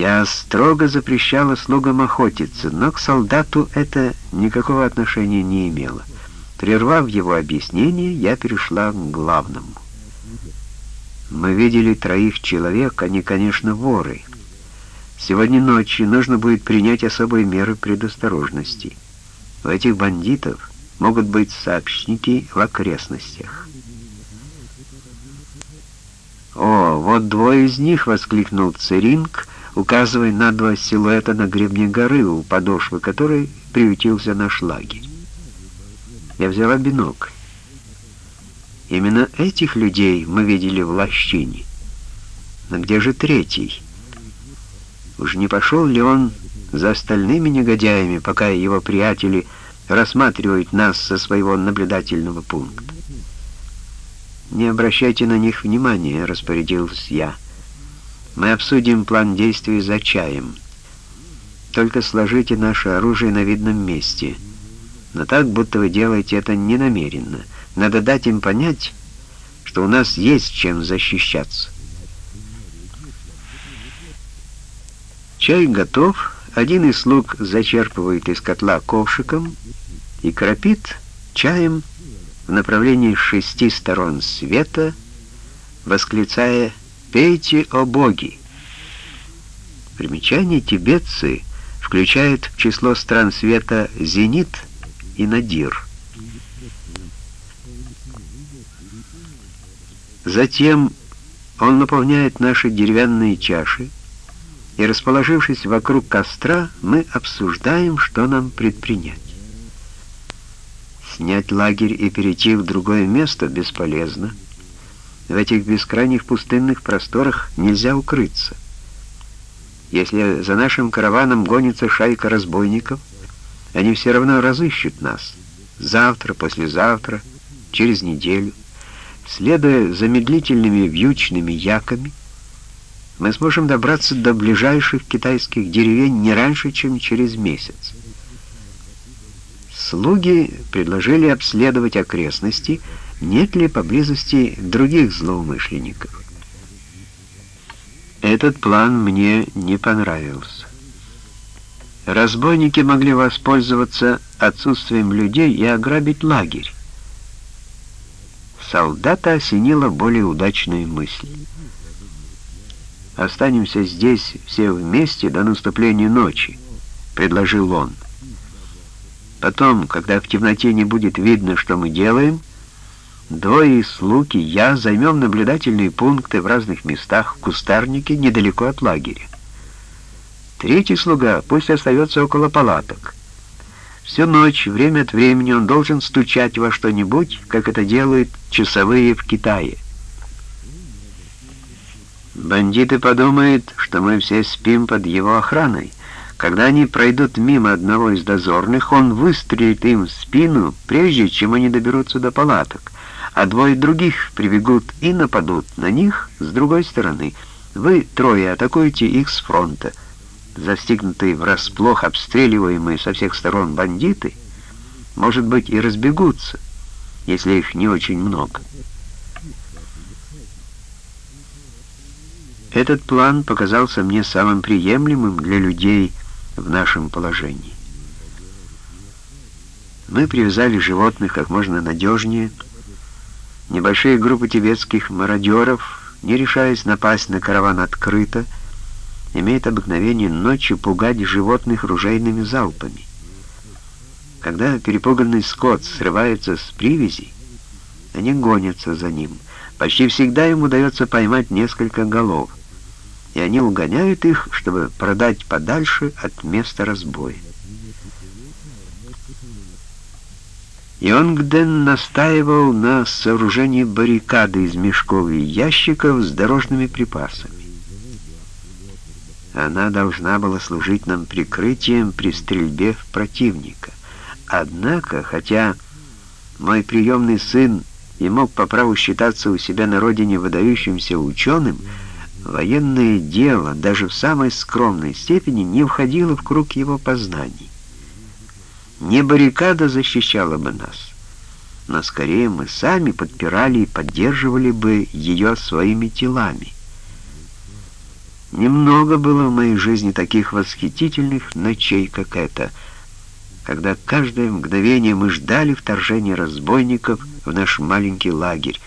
Я строго запрещала слугам охотиться, но к солдату это никакого отношения не имело. Прервав его объяснение, я перешла к главному. Мы видели троих человек, они, конечно, воры. Сегодня ночью нужно будет принять особые меры предосторожности. У этих бандитов могут быть сообщники в окрестностях. «О, вот двое из них!» — воскликнул Церинг, указывая на два силуэта на гребне горы, у подошвы которой приютился наш лагерь. Я взяла бинокль. Именно этих людей мы видели в лощине. Но где же третий? Уж не пошел ли он за остальными негодяями, пока его приятели рассматривают нас со своего наблюдательного пункта? «Не обращайте на них внимания», — распорядился я. «Мы обсудим план действий за чаем. Только сложите наше оружие на видном месте. Но так, будто вы делаете это ненамеренно». Надо дать им понять, что у нас есть чем защищаться. Чай готов. Один из слуг зачерпывает из котла ковшиком и кропит чаем в направлении шести сторон света, восклицая «Пейте, о боги!». Примечание тибетцы включают в число стран света Зенит и Надир – Затем он наполняет наши деревянные чаши, и, расположившись вокруг костра, мы обсуждаем, что нам предпринять. Снять лагерь и перейти в другое место бесполезно. В этих бескрайних пустынных просторах нельзя укрыться. Если за нашим караваном гонится шайка разбойников, они все равно разыщут нас. Завтра, послезавтра, через неделю. Следуя замедлительными вьючными яками, мы сможем добраться до ближайших китайских деревень не раньше, чем через месяц. Слуги предложили обследовать окрестности, нет ли поблизости других злоумышленников. Этот план мне не понравился. Разбойники могли воспользоваться отсутствием людей и ограбить лагерь солдата осенила более удачная мысль. «Останемся здесь все вместе до наступления ночи», — предложил он. «Потом, когда в темноте не будет видно, что мы делаем, двое из слуг и я займем наблюдательные пункты в разных местах в кустарнике недалеко от лагеря. Третий слуга пусть остается около палаток». Всю ночь, время от времени он должен стучать во что-нибудь, как это делают часовые в Китае. Бандиты подумают, что мы все спим под его охраной. Когда они пройдут мимо одного из дозорных, он выстрелит им в спину, прежде чем они доберутся до палаток, а двое других прибегут и нападут на них с другой стороны. Вы трое атакуете их с фронта застигнутые врасплох, обстреливаемые со всех сторон бандиты, может быть, и разбегутся, если их не очень много. Этот план показался мне самым приемлемым для людей в нашем положении. Мы привязали животных как можно надежнее. Небольшие группы тибетских мародеров, не решаясь напасть на караван открыто, имеет обыкновение ночью пугать животных ружейными залпами. Когда перепуганный скот срывается с привязи, они гонятся за ним. Почти всегда им удается поймать несколько голов, и они угоняют их, чтобы продать подальше от места разбоя. Йонгден настаивал на сооружении баррикады из мешков и ящиков с дорожными припасами. Она должна была служить нам прикрытием при стрельбе в противника. Однако, хотя мой приемный сын и мог по праву считаться у себя на родине выдающимся ученым, военное дело даже в самой скромной степени не входило в круг его познаний. Не баррикада защищала бы нас, но скорее мы сами подпирали и поддерживали бы ее своими телами. Немного было в моей жизни таких восхитительных ночей, как эта, когда каждое мгновение мы ждали вторжения разбойников в наш маленький лагерь,